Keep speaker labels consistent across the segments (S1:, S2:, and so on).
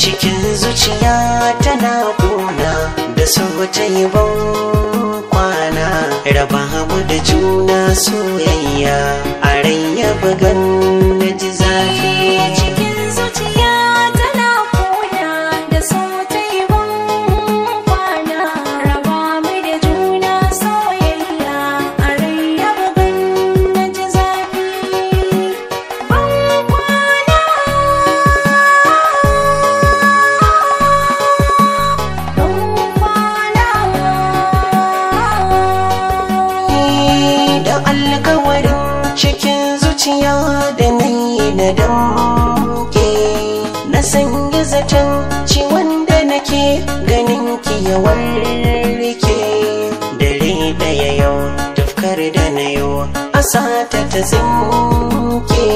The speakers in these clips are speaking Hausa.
S1: cikin zuciya tana kuna da su ta yi ban kwana. Raba mu da juna soyayya a rai bugan na
S2: damke. Na sanya zaton ciwon da nake ganin ki ya warke dare ɗaya yau tafkar da na yau a sata ta zinke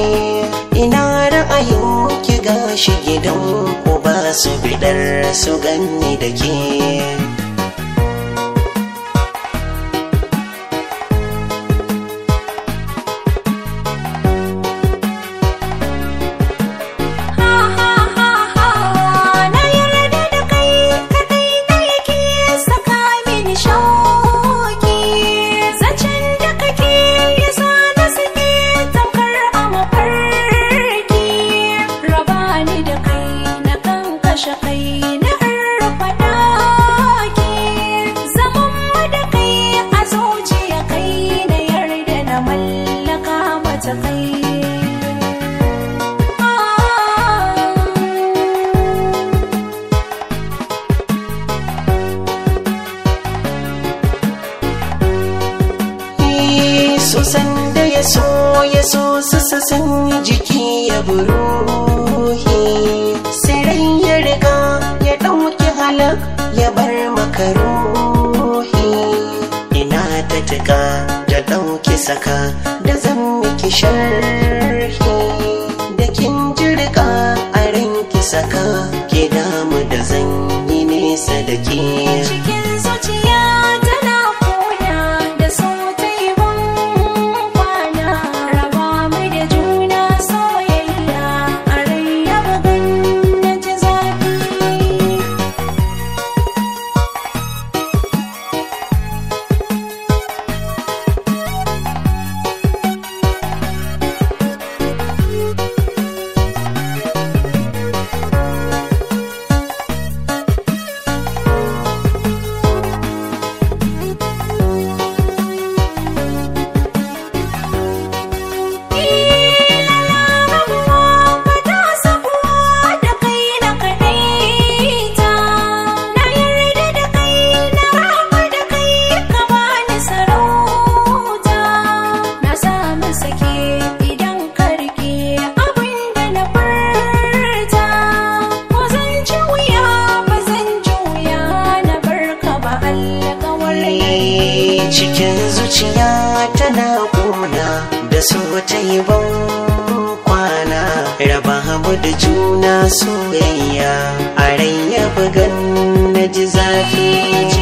S2: ina ra'ayin ki gashi gidan ku ba su bidar su ganni da ke. So san da ya so ya so su sassan jiki ya buruhi ya bar makaruhi ina ta tuka da ɗauki saka da zan miki sharhi. Da kin jirga a ranki saka ke damu da zan yi nesa da ke.
S1: Zuciya tana kuna da so ta yi ban kwana. Raba
S2: mu da juna soyayya a rai bugan na ji zafi.